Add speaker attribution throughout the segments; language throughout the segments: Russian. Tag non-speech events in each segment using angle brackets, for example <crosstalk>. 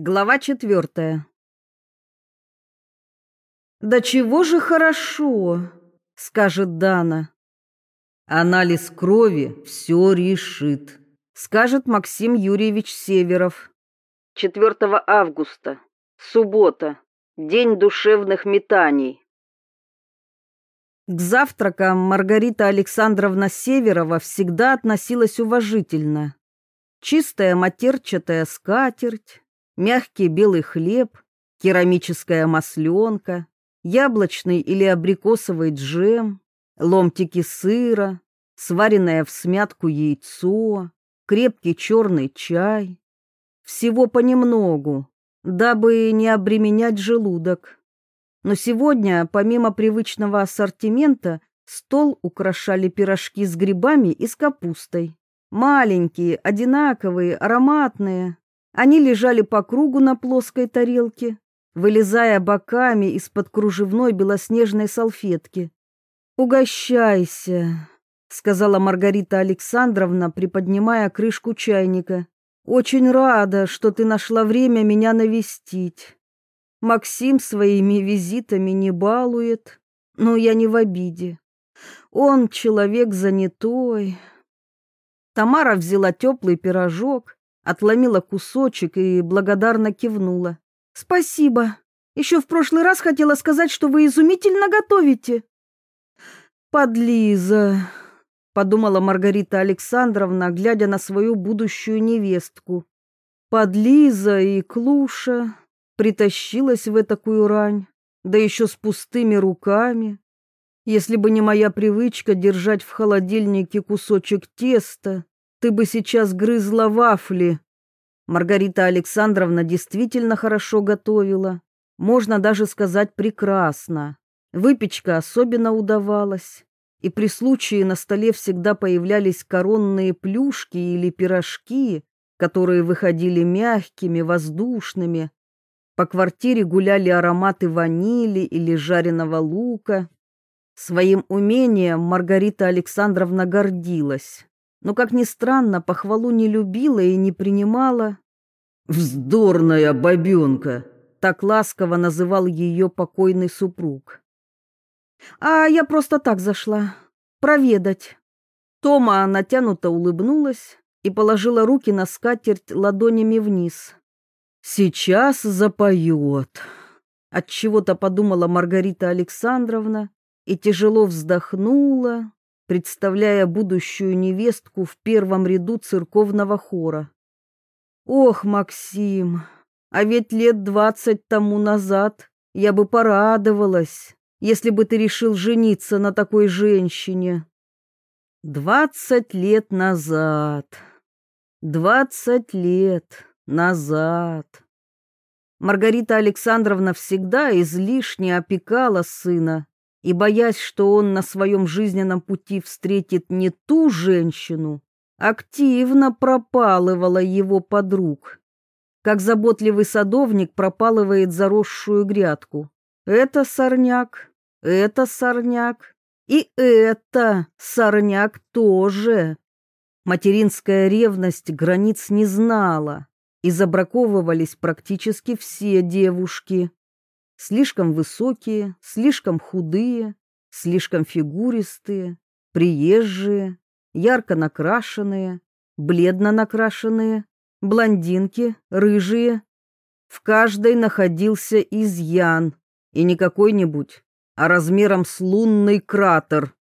Speaker 1: Глава четвертая. «Да чего же хорошо!» — скажет Дана. «Анализ крови все решит», — скажет Максим Юрьевич Северов. 4 августа, суббота, день душевных метаний. К завтракам Маргарита Александровна Северова всегда относилась уважительно. Чистая матерчатая скатерть, мягкий белый хлеб, керамическая масленка, яблочный или абрикосовый джем, ломтики сыра, сваренное в смятку яйцо, крепкий черный чай. Всего понемногу, дабы не обременять желудок. Но сегодня, помимо привычного ассортимента, стол украшали пирожки с грибами и с капустой. Маленькие, одинаковые, ароматные. Они лежали по кругу на плоской тарелке, вылезая боками из-под кружевной белоснежной салфетки. «Угощайся», — сказала Маргарита Александровна, приподнимая крышку чайника. «Очень рада, что ты нашла время меня навестить. Максим своими визитами не балует, но я не в обиде. Он человек занятой». Тамара взяла теплый пирожок, отломила кусочек и благодарно кивнула. «Спасибо. Еще в прошлый раз хотела сказать, что вы изумительно готовите». «Подлиза», — подумала Маргарита Александровна, глядя на свою будущую невестку. «Подлиза и Клуша притащилась в такую рань, да еще с пустыми руками. Если бы не моя привычка держать в холодильнике кусочек теста, ты бы сейчас грызла вафли. Маргарита Александровна действительно хорошо готовила. Можно даже сказать прекрасно. Выпечка особенно удавалась. И при случае на столе всегда появлялись коронные плюшки или пирожки, которые выходили мягкими, воздушными. По квартире гуляли ароматы ванили или жареного лука. Своим умением Маргарита Александровна гордилась но, как ни странно, похвалу не любила и не принимала. «Вздорная бабенка!» — так ласково называл ее покойный супруг. «А я просто так зашла. Проведать». Тома натянуто улыбнулась и положила руки на скатерть ладонями вниз. «Сейчас запоет», — отчего-то подумала Маргарита Александровна и тяжело вздохнула, представляя будущую невестку в первом ряду церковного хора. Ох, Максим, а ведь лет двадцать тому назад я бы порадовалась, если бы ты решил жениться на такой женщине. Двадцать лет назад. Двадцать лет назад. Маргарита Александровна всегда излишне опекала сына, и, боясь, что он на своем жизненном пути встретит не ту женщину, активно пропалывала его подруг, как заботливый садовник пропалывает заросшую грядку. Это сорняк, это сорняк, и это сорняк тоже. Материнская ревность границ не знала, и забраковывались практически все девушки. Слишком высокие, слишком худые, слишком фигуристые, приезжие, ярко накрашенные, бледно накрашенные, блондинки, рыжие. В каждой находился изъян, и не какой-нибудь, а размером с лунный кратер.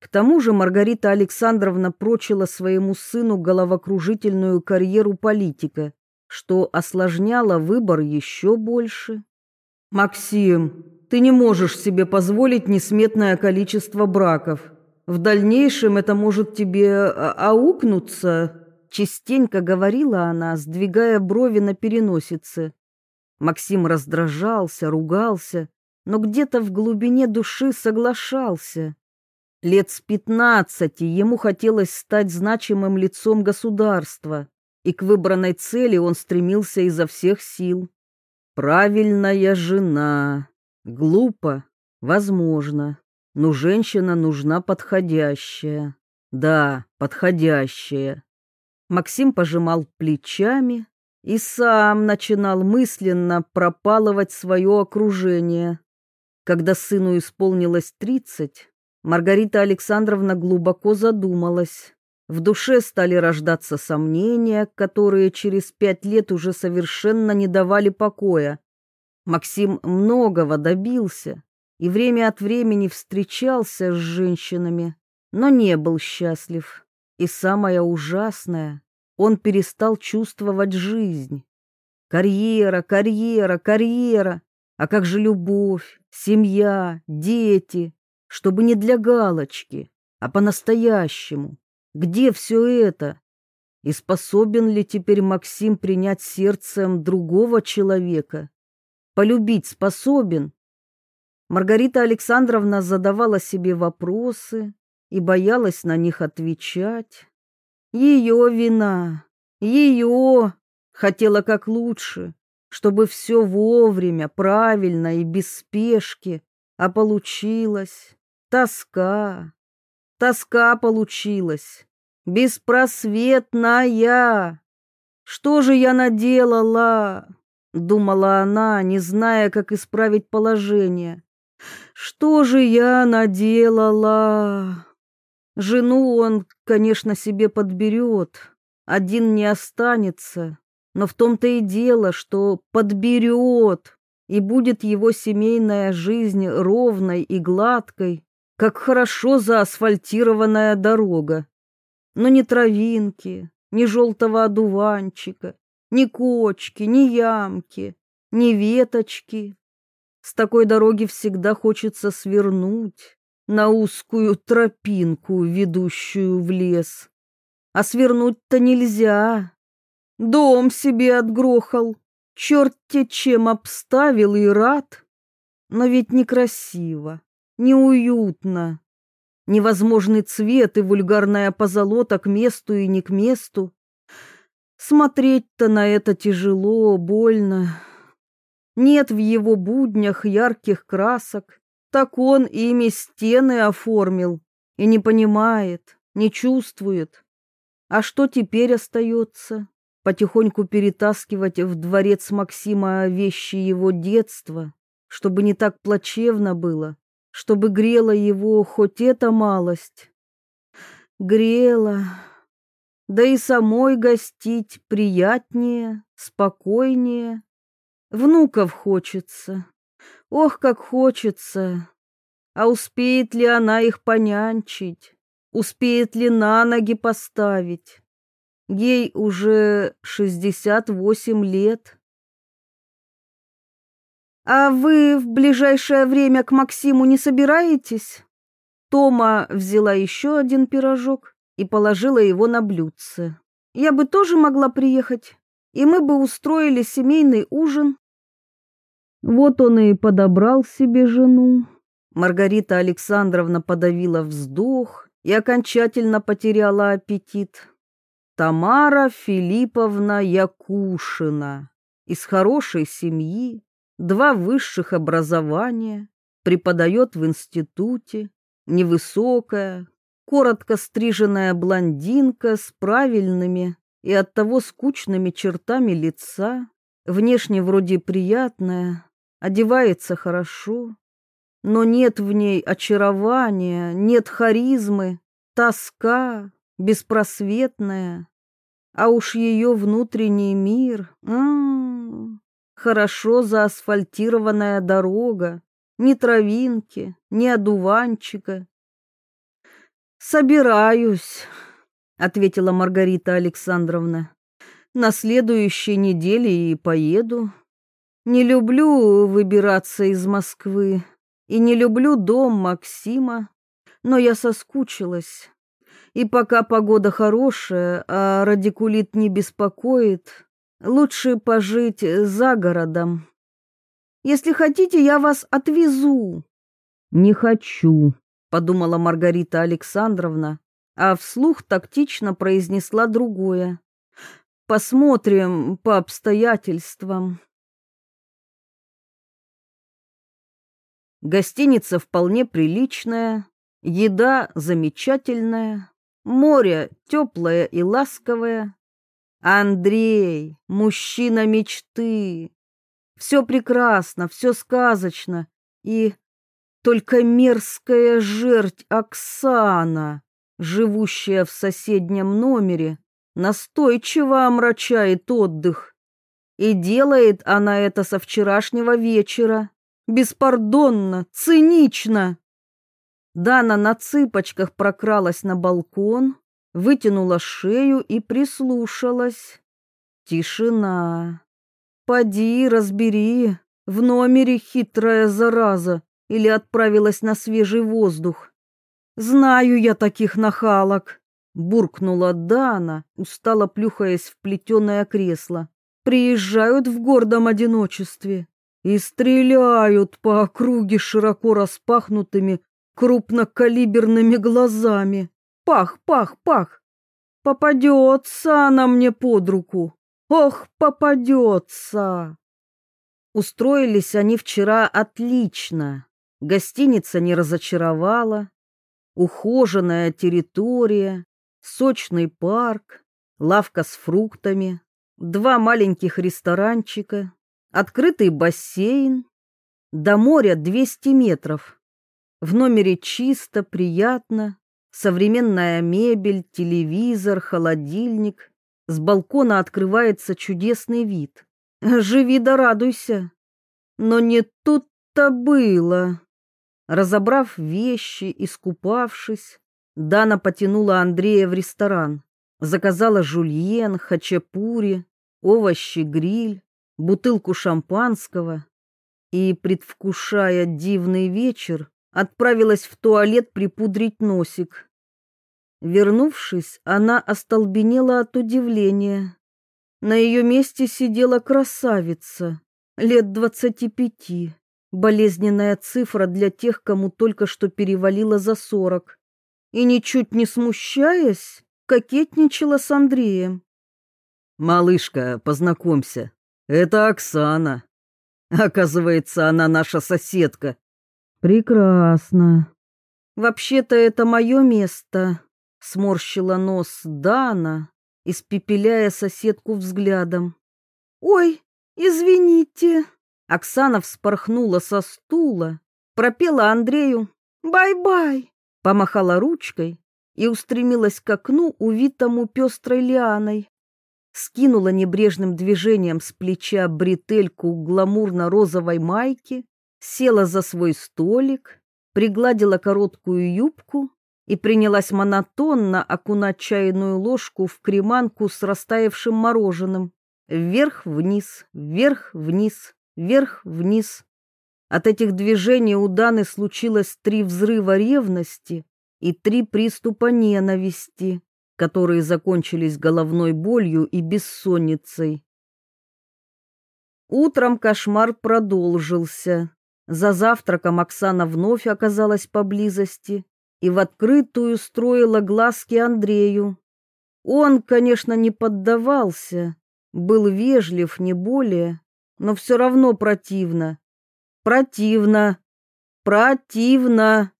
Speaker 1: К тому же Маргарита Александровна прочила своему сыну головокружительную карьеру политика, что осложняло выбор еще больше. «Максим, ты не можешь себе позволить несметное количество браков. В дальнейшем это может тебе а, аукнуться», — частенько говорила она, сдвигая брови на переносице. Максим раздражался, ругался, но где-то в глубине души соглашался. Лет с пятнадцати ему хотелось стать значимым лицом государства, и к выбранной цели он стремился изо всех сил. Правильная жена. Глупо? Возможно. Но женщина нужна подходящая. Да, подходящая. Максим пожимал плечами, и сам начинал мысленно пропалывать свое окружение. Когда сыну исполнилось тридцать, Маргарита Александровна глубоко задумалась. В душе стали рождаться сомнения, которые через пять лет уже совершенно не давали покоя. Максим многого добился и время от времени встречался с женщинами, но не был счастлив. И самое ужасное, он перестал чувствовать жизнь. Карьера, карьера, карьера. А как же любовь, семья, дети? Чтобы не для галочки, а по-настоящему. Где все это? И способен ли теперь Максим принять сердцем другого человека? Полюбить способен? Маргарита Александровна задавала себе вопросы и боялась на них отвечать. Ее вина, ее хотела как лучше, чтобы все вовремя, правильно и без спешки, а получилось тоска. Тоска получилась, беспросветная. Что же я наделала? Думала она, не зная, как исправить положение. Что же я наделала? Жену он, конечно, себе подберет, один не останется, но в том-то и дело, что подберет, и будет его семейная жизнь ровной и гладкой, как хорошо заасфальтированная дорога. Но ни травинки, ни желтого одуванчика, ни кочки, ни ямки, ни веточки. С такой дороги всегда хочется свернуть, на узкую тропинку, ведущую в лес. А свернуть-то нельзя. Дом себе отгрохал, черт-те чем обставил и рад. Но ведь некрасиво, неуютно. Невозможный цвет и вульгарная позолота к месту и не к месту. Смотреть-то на это тяжело, больно. Нет в его буднях ярких красок, так он ими стены оформил и не понимает, не чувствует. А что теперь остается? Потихоньку перетаскивать в дворец Максима вещи его детства, чтобы не так плачевно было, чтобы грела его хоть эта малость. Грела. Да и самой гостить приятнее, спокойнее. Внуков хочется. Ох, как хочется! А успеет ли она их понянчить? Успеет ли на ноги поставить? Ей уже шестьдесят восемь лет. «А вы в ближайшее время к Максиму не собираетесь?» Тома взяла еще один пирожок и положила его на блюдце. «Я бы тоже могла приехать, и мы бы устроили семейный ужин. Вот он и подобрал себе жену. Маргарита Александровна подавила вздох и окончательно потеряла аппетит. Тамара Филипповна Якушина, из хорошей семьи, два высших образования, преподает в институте, невысокая, коротко стриженная блондинка с правильными и оттого скучными чертами лица, внешне вроде приятная, одевается хорошо, но нет в ней очарования, нет харизмы, тоска беспросветная. А уж ее внутренний мир, м -м -м, хорошо заасфальтированная дорога, ни травинки, ни одуванчика. «Собираюсь», — ответила Маргарита Александровна. «На следующей неделе и поеду. Не люблю выбираться из Москвы и не люблю дом Максима, но я соскучилась. И пока погода хорошая, а радикулит не беспокоит, лучше пожить за городом. Если хотите, я вас отвезу. Не хочу, подумала Маргарита Александровна, а вслух тактично произнесла другое. Посмотрим по обстоятельствам. Гостиница вполне приличная, еда замечательная, море теплое и ласковое. Андрей, мужчина мечты. Все прекрасно, все сказочно. И только мерзкая жерть Оксана, живущая в соседнем номере, настойчиво омрачает отдых. И делает она это со вчерашнего вечера. Беспардонно, цинично. Дана на цыпочках прокралась на балкон, вытянула шею и прислушалась. Тишина. Поди, разбери, в номере хитрая зараза или отправилась на свежий воздух. Знаю я таких нахалок, буркнула Дана, устало плюхаясь в плетеное кресло. Приезжают в гордом одиночестве и стреляют по округе широко распахнутыми крупнокалиберными глазами. Пах, пах, пах. Попадется она мне под руку. Ох, попадется. Устроились они вчера отлично. Гостиница не разочаровала. Ухоженная территория, сочный парк, лавка с фруктами, два маленьких ресторанчика, открытый бассейн, до моря 200 метров. В номере чисто, приятно, современная мебель, телевизор, холодильник. С балкона открывается чудесный вид. Живи да радуйся. Но не тут-то было. Разобрав вещи, искупавшись, Дана потянула Андрея в ресторан. Заказала жульен, хачапури, овощи, гриль, бутылку шампанского и, предвкушая дивный вечер, отправилась в туалет припудрить носик. Вернувшись, она остолбенела от удивления. На ее месте сидела красавица, лет двадцати пяти, болезненная цифра для тех, кому только что перевалило за сорок. И ничуть не смущаясь, кокетничала с Андреем.
Speaker 2: «Малышка, познакомься, это Оксана. Оказывается, она наша соседка.
Speaker 1: Прекрасно. Вообще-то это мое место, сморщила нос Дана, испепеляя соседку взглядом. Ой, извините. Оксана вспорхнула со стула, пропела Андрею «Bye-bye», помахала ручкой и устремилась к окну, увитому пестрой лианой. Скинула небрежным движением с плеча бретельку гламурно-розовой майки села за свой столик, пригладила короткую юбку и принялась монотонно окунать чайную ложку в креманку с растаявшим мороженым. Вверх-вниз, вверх-вниз, вверх-вниз. От этих движений у Даны случилось три взрыва ревности и три приступа ненависти, которые закончились головной болью и бессонницей. Утром кошмар продолжился. За завтраком Оксана вновь оказалась поблизости и в открытую строила глазки Андрею. Он, конечно, не поддавался, был вежлив, не более, но все равно противно. Противно. Противно.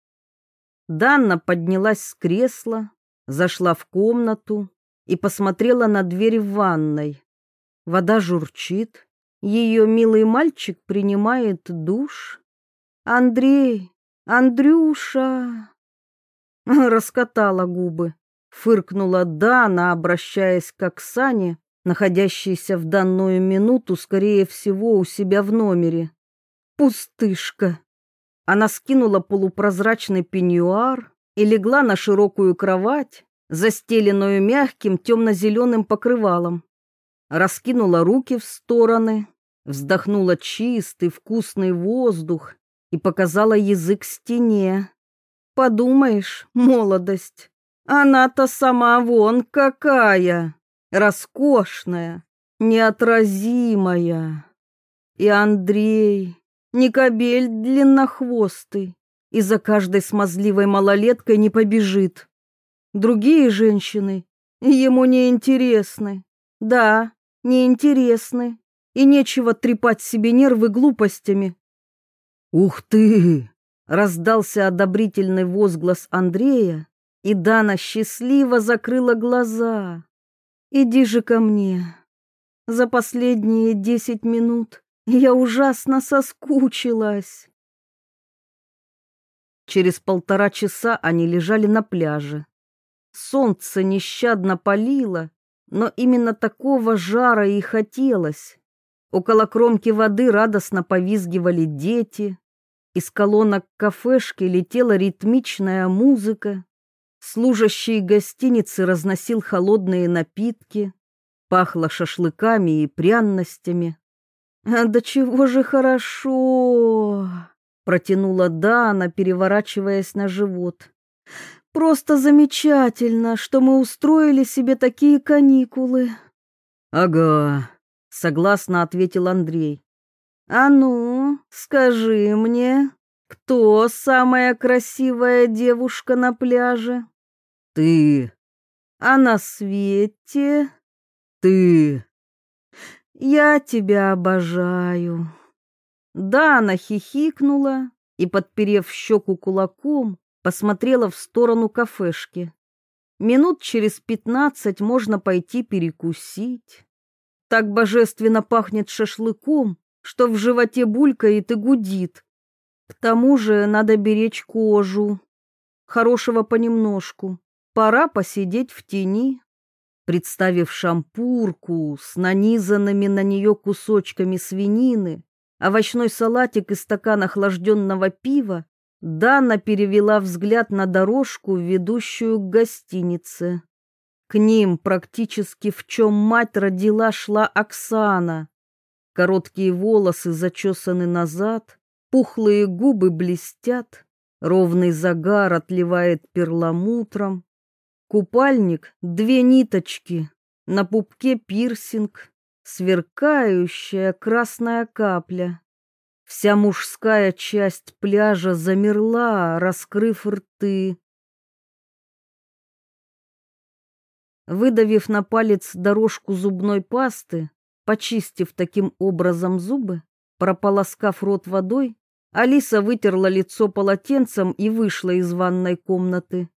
Speaker 1: Данна поднялась с кресла, зашла в комнату и посмотрела на дверь в ванной. Вода журчит, ее милый мальчик принимает душ. Андрей, Андрюша. <laughs> Раскатала губы, фыркнула Дана, обращаясь к Оксане, находящейся в данную минуту, скорее всего, у себя в номере. Пустышка. Она скинула полупрозрачный пеньюар и легла на широкую кровать, застеленную мягким темно-зеленым покрывалом. Раскинула руки в стороны, вздохнула чистый вкусный воздух и показала язык стене. Подумаешь, молодость. Она-то сама вон какая, роскошная, неотразимая. И Андрей, не кобель длиннохвостый, и за каждой смазливой малолеткой не побежит. Другие женщины ему не интересны. Да, не интересны. И нечего трепать себе нервы глупостями.
Speaker 2: «Ух ты!»
Speaker 1: — раздался одобрительный возглас Андрея, и Дана счастливо закрыла глаза. Иди же ко мне. За последние десять минут я ужасно соскучилась.
Speaker 2: Через полтора часа они лежали на пляже. Солнце нещадно палило, но именно такого жара и хотелось. Около кромки воды радостно повизгивали дети. Из колонок кафешки летела ритмичная музыка. Служащий гостиницы разносил холодные напитки. Пахло шашлыками и пряностями.
Speaker 1: «А до чего же хорошо!» — протянула Дана, переворачиваясь на живот. «Просто замечательно, что мы устроили себе такие каникулы».
Speaker 2: «Ага», — согласно ответил Андрей.
Speaker 1: «А ну, скажи мне, кто самая красивая девушка на пляже?»
Speaker 2: «Ты».
Speaker 1: «А на свете?»
Speaker 2: «Ты».
Speaker 1: «Я тебя обожаю». Да, она хихикнула и, подперев щеку кулаком, посмотрела в сторону кафешки. Минут через пятнадцать можно пойти перекусить. Так божественно пахнет шашлыком, что в животе булькает и гудит. К тому же надо беречь кожу. Хорошего понемножку. Пора посидеть в тени. Представив шампурку с нанизанными на нее кусочками свинины, овощной салатик и стакан охлажденного пива, Дана перевела взгляд на дорожку, ведущую к гостинице. К ним практически в чем мать родила шла Оксана. Короткие волосы зачесаны назад, пухлые губы блестят, ровный загар отливает перламутром. Купальник — две ниточки, на пупке пирсинг, сверкающая красная капля. Вся мужская часть пляжа замерла, раскрыв рты. Выдавив на палец дорожку зубной пасты, почистив таким образом зубы, прополоскав рот водой, Алиса вытерла лицо полотенцем и вышла из ванной комнаты.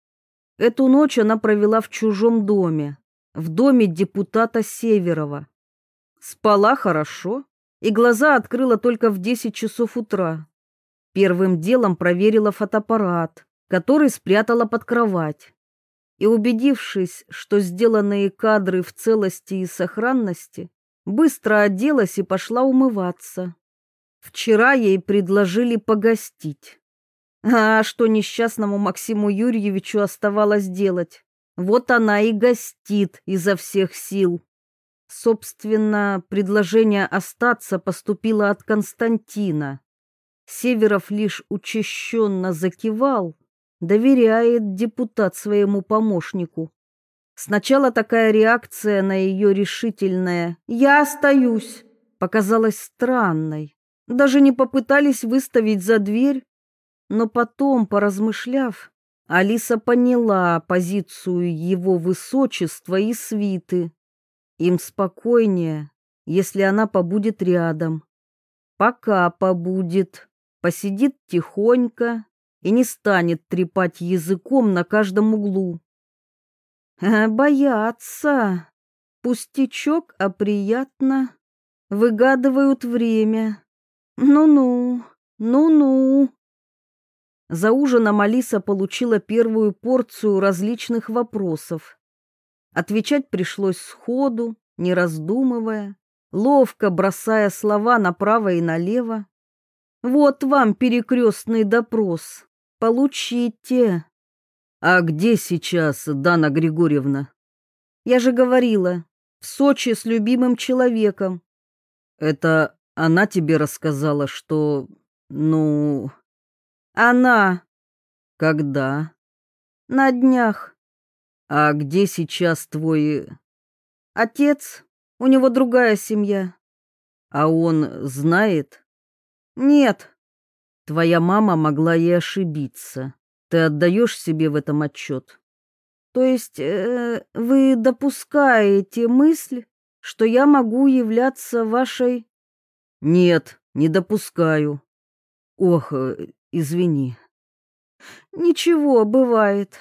Speaker 1: Эту ночь она провела в чужом доме, в доме депутата Северова. Спала хорошо и глаза открыла только в 10 часов утра. Первым делом проверила фотоаппарат, который спрятала под кровать. И убедившись, что сделанные кадры в целости и сохранности, быстро оделась и пошла умываться. Вчера ей предложили погостить. А что несчастному Максиму Юрьевичу оставалось делать? Вот она и гостит изо всех сил. Собственно, предложение остаться поступило от Константина. Северов лишь учащенно закивал, доверяет депутат своему помощнику. Сначала такая реакция на ее решительное «я остаюсь» показалась странной. Даже не попытались выставить за дверь. Но потом, поразмышляв, Алиса поняла позицию его высочества и свиты. Им спокойнее, если она побудет рядом. Пока побудет, посидит тихонько и не станет трепать языком на каждом углу. А боятся. Пустячок, а приятно. Выгадывают время. Ну-ну, ну-ну. За ужином Алиса получила первую порцию различных вопросов. Отвечать пришлось сходу, не раздумывая, ловко бросая слова направо и налево. «Вот вам перекрестный допрос. Получите».
Speaker 2: «А где сейчас Дана Григорьевна?»
Speaker 1: «Я же говорила, в Сочи с любимым человеком».
Speaker 2: «Это она тебе рассказала, что... ну...»
Speaker 1: «Она».
Speaker 2: «Когда?»
Speaker 1: «На днях».
Speaker 2: А где сейчас твой...
Speaker 1: Отец. У него другая семья.
Speaker 2: А он знает?
Speaker 1: Нет.
Speaker 2: Твоя мама могла и ошибиться. Ты отдаешь себе в этом отчет?
Speaker 1: То есть э, вы допускаете мысль, что я могу являться вашей...
Speaker 2: Нет, не допускаю. Ох, э, извини.
Speaker 1: Ничего, бывает.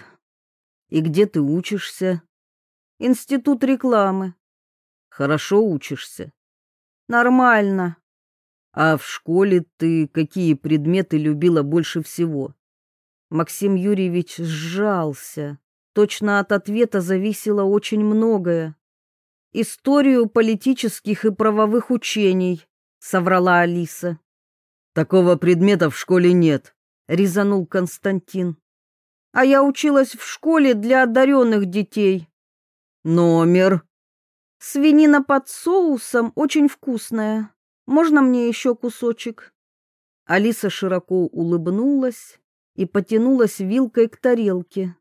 Speaker 2: И где ты учишься?
Speaker 1: Институт рекламы.
Speaker 2: Хорошо учишься?
Speaker 1: Нормально.
Speaker 2: А в школе ты какие предметы любила больше всего?
Speaker 1: Максим Юрьевич сжался. Точно от ответа зависело очень многое. Историю политических и правовых учений, соврала Алиса.
Speaker 2: Такого предмета в школе нет,
Speaker 1: резанул Константин. А я училась в школе для одаренных детей.
Speaker 2: Номер.
Speaker 1: Свинина под соусом очень вкусная. Можно мне еще кусочек? Алиса широко улыбнулась и потянулась вилкой к тарелке.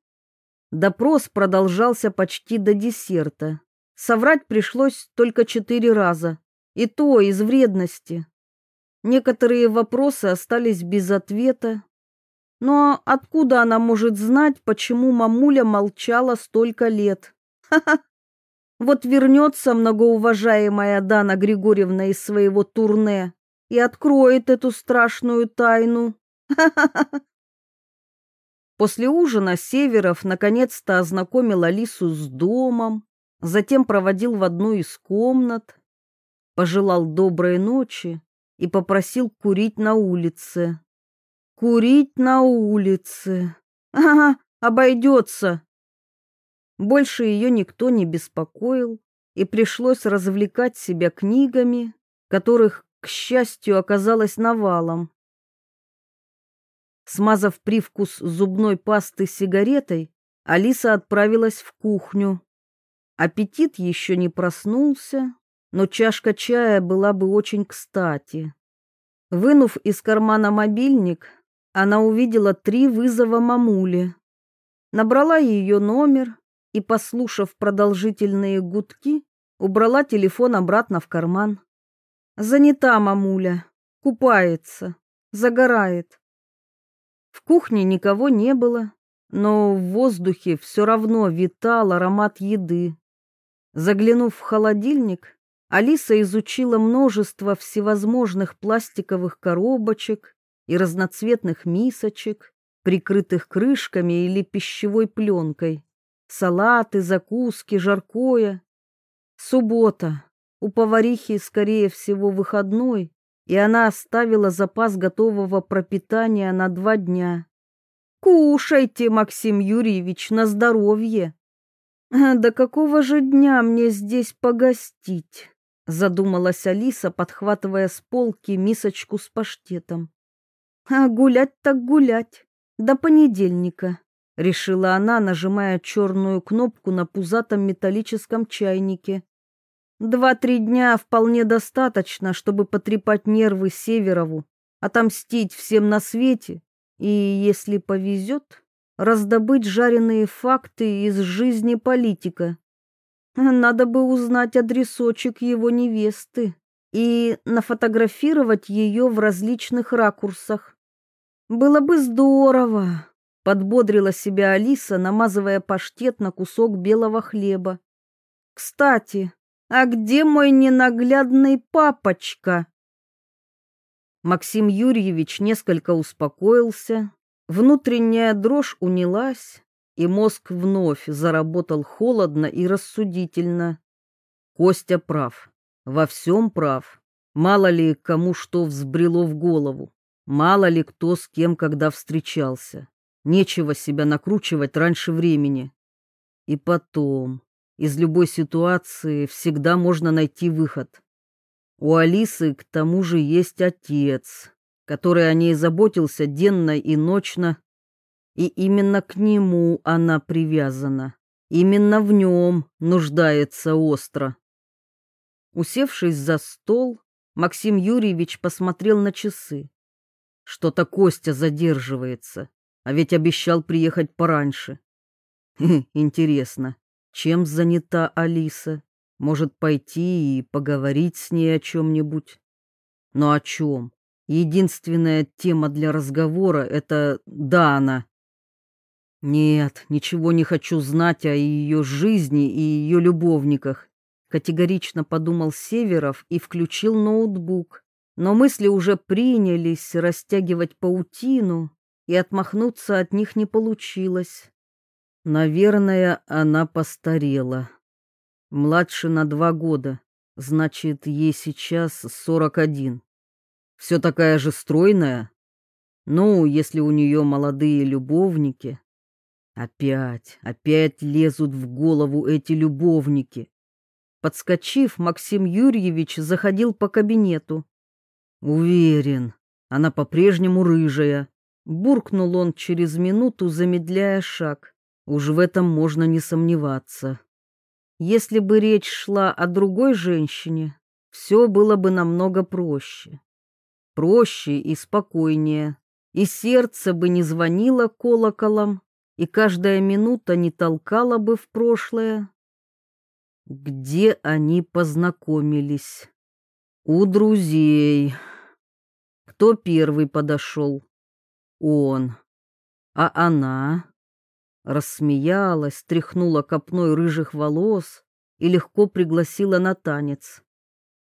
Speaker 1: Допрос продолжался почти до десерта. Соврать пришлось только четыре раза, и то из вредности. Некоторые вопросы остались без ответа. Но откуда она может знать, почему мамуля молчала столько лет? Ха-ха! Вот вернется многоуважаемая Дана Григорьевна из своего турне и откроет эту страшную тайну. <laughs> После ужина Северов наконец-то ознакомил Алису с домом, затем проводил в одну из комнат, пожелал доброй ночи и попросил курить на улице. Курить на улице. <laughs> Ага, обойдется. Больше ее никто не беспокоил, и пришлось развлекать себя книгами, которых, к счастью, оказалось навалом. Смазав привкус зубной пасты сигаретой, Алиса отправилась в кухню. Аппетит еще не проснулся, но чашка чая была бы очень кстати. Вынув из кармана мобильник, она увидела три вызова мамули. Набрала ее номер и, послушав продолжительные гудки, убрала телефон обратно в карман. Занята мамуля, купается, загорает. В кухне никого не было, но в воздухе все равно витал аромат еды. Заглянув в холодильник, Алиса изучила множество всевозможных пластиковых коробочек и разноцветных мисочек, прикрытых крышками или пищевой пленкой. Салаты, закуски, жаркое. Суббота. У поварихи, скорее всего, выходной, и она оставила запас готового пропитания на два дня. «Кушайте, Максим Юрьевич, на здоровье!» «До какого же дня мне здесь погостить?» задумалась Алиса, подхватывая с полки мисочку с паштетом. «А гулять так гулять, до понедельника», решила она, нажимая черную кнопку на пузатом металлическом чайнике. Два-три дня вполне достаточно, чтобы потрепать нервы Северову, отомстить всем на свете и, если повезет, раздобыть жареные факты из жизни политика. Надо бы узнать адресочек его невесты и нафотографировать ее в различных ракурсах. Было бы здорово, подбодрила себя Алиса, намазывая паштет на кусок белого хлеба. Кстати, а где мой ненаглядный папочка? Максим Юрьевич несколько успокоился, внутренняя дрожь унялась, и мозг вновь заработал холодно и рассудительно. Костя прав, во всем прав. Мало ли кому что взбрело в голову, мало ли кто с кем когда встречался. Нечего себя накручивать раньше времени. И потом, из любой ситуации всегда можно найти выход. У Алисы к тому же есть отец, который о ней заботился денно и ночно, и именно к нему она привязана. Именно в нем нуждается остро. Усевшись за стол, Максим Юрьевич посмотрел на часы. Что-то Костя задерживается, а ведь обещал приехать пораньше. Интересно, чем занята Алиса? Может, пойти и поговорить с ней о чем-нибудь? Но о чем? Единственная тема для разговора — это Дана. Нет, ничего не хочу знать о ее жизни и ее любовниках. Категорично подумал Северов и включил ноутбук. Но мысли уже принялись растягивать паутину, и отмахнуться от них не получилось. Наверное, она постарела.
Speaker 2: Младше на два года. Значит, ей сейчас сорок один. Все такая же стройная. Ну, если у нее молодые любовники. Опять, опять лезут в голову эти любовники. Подскочив, Максим Юрьевич заходил по кабинету. Уверен, она по-прежнему рыжая. Буркнул он через минуту, замедляя шаг. Уж в этом можно не сомневаться. Если бы речь шла о другой женщине, все было бы намного проще. Проще и спокойнее. И сердце бы не звонило колоколом, и каждая минута не толкала бы в прошлое. Где они познакомились? У друзей. Кто первый подошел? Он. А она? Рассмеялась, тряхнула копной рыжих волос и легко пригласила на танец.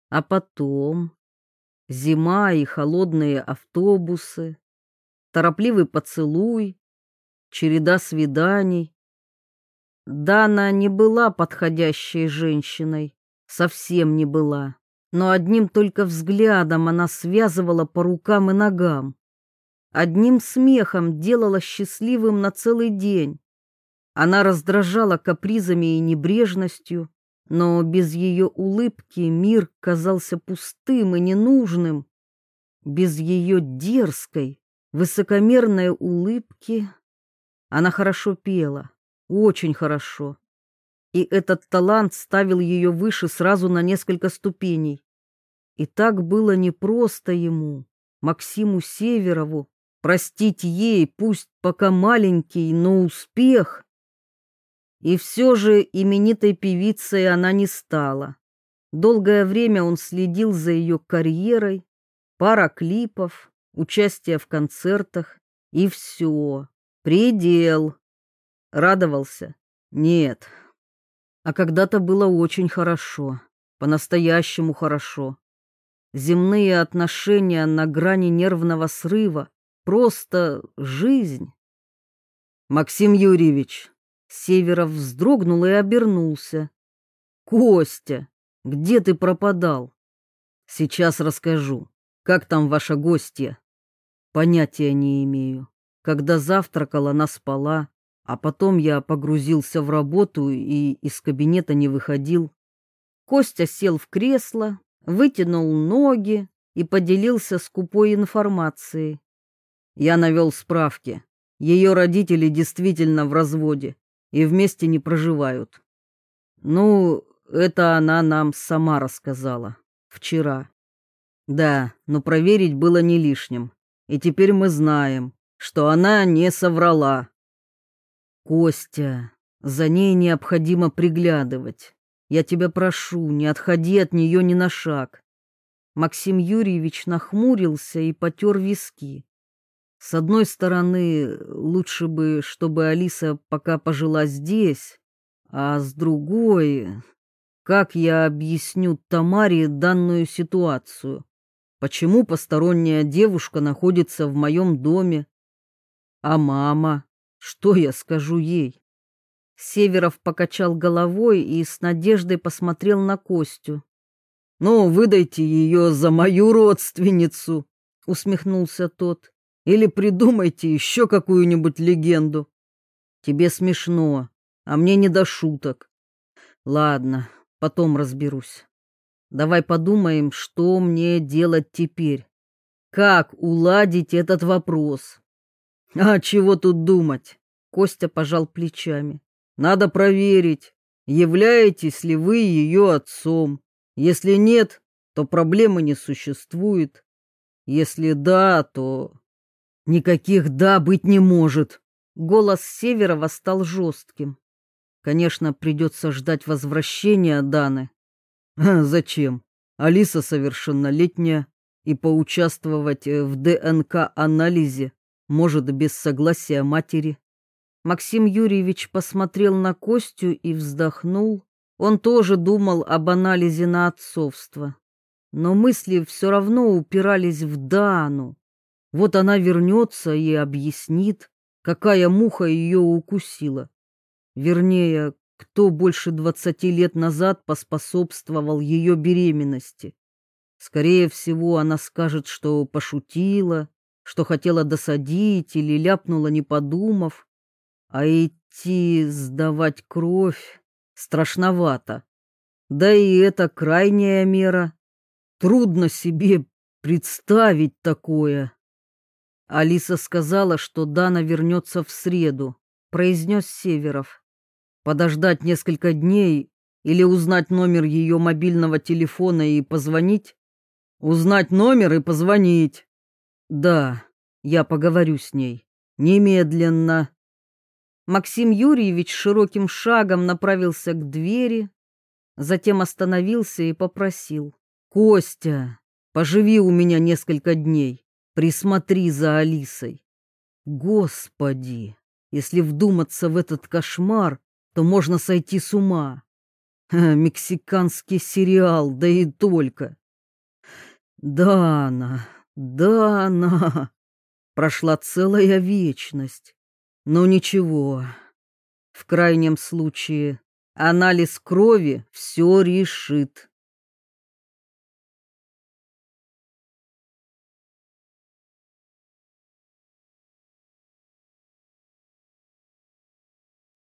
Speaker 2: А потом зима и холодные автобусы, торопливый поцелуй, череда свиданий. Дана не была подходящей женщиной, совсем не была, но одним только взглядом она связывала по рукам и ногам. Одним смехом делала счастливым на целый день. Она раздражала капризами и небрежностью, но без ее улыбки мир казался пустым и ненужным. Без ее дерзкой, высокомерной улыбки она хорошо пела, очень хорошо. И этот талант ставил ее выше сразу на несколько ступеней. И так было непросто ему, Максиму Северову, простить ей, пусть пока маленький, но успех. И все же именитой певицей она не стала. Долгое время он следил за ее карьерой, пара клипов, участие в концертах, и все. Предел. Радовался? Нет. А когда-то было очень хорошо, по-настоящему хорошо. Земные отношения на грани нервного срыва, Просто жизнь. Максим Юрьевич. Северов вздрогнул и обернулся. Костя, где ты пропадал? Сейчас расскажу. Как там ваша гостья? Понятия не имею. Когда завтракала, она спала, а потом я погрузился в работу и из кабинета не выходил. Костя сел в кресло, вытянул ноги и поделился скупой информацией. Я навел справки. Ее родители действительно в разводе и вместе не проживают. Ну, это она нам сама рассказала. Вчера. Да, но проверить было не лишним. И теперь мы знаем, что она не соврала. Костя, за ней необходимо приглядывать. Я тебя прошу, не отходи от нее ни на шаг. Максим Юрьевич нахмурился и потер виски. С одной стороны, лучше бы, чтобы Алиса пока пожила здесь, а с другой, как я объясню Тамаре данную ситуацию? Почему посторонняя девушка находится в моем доме? А мама? Что я скажу ей? Северов покачал головой и с надеждой посмотрел на Костю. «Ну, выдайте ее за мою родственницу», — усмехнулся тот. Или придумайте еще какую-нибудь легенду. Тебе смешно, а мне не до шуток. Ладно, потом разберусь. Давай подумаем, что мне делать теперь. Как уладить этот вопрос? А чего тут думать? Костя пожал плечами. Надо проверить, являетесь ли вы ее отцом. Если нет, то проблемы не существует. Если да, то Никаких «да» быть не может. Голос Северова стал жестким. Конечно, придется ждать возвращения Даны. А <laughs> зачем? Алиса совершеннолетняя, и поучаствовать э, в ДНК-анализе может без согласия матери. Максим Юрьевич посмотрел на Костю и вздохнул. Он тоже думал об анализе на отцовство. Но мысли все равно упирались в Дану. Вот она вернется и объяснит, какая муха ее укусила. Вернее,
Speaker 1: кто больше двадцати лет назад поспособствовал ее беременности. Скорее всего, она скажет, что пошутила, что хотела досадить или ляпнула, не подумав. А идти сдавать кровь страшновато. Да и это крайняя мера. Трудно себе представить такое. Алиса сказала, что Дана вернется в среду, произнес Северов. Подождать несколько дней или узнать номер ее мобильного телефона и позвонить? Узнать номер и позвонить. Да, я поговорю с ней. Немедленно.
Speaker 2: Максим Юрьевич широким шагом направился к двери, затем остановился и попросил.
Speaker 1: «Костя, поживи у меня несколько дней, присмотри за Алисой». Господи, если вдуматься в этот кошмар, то можно сойти с ума. Мексиканский сериал, да и только. Дана, Дана. Прошла целая вечность. Но ничего. В крайнем случае, анализ крови все решит.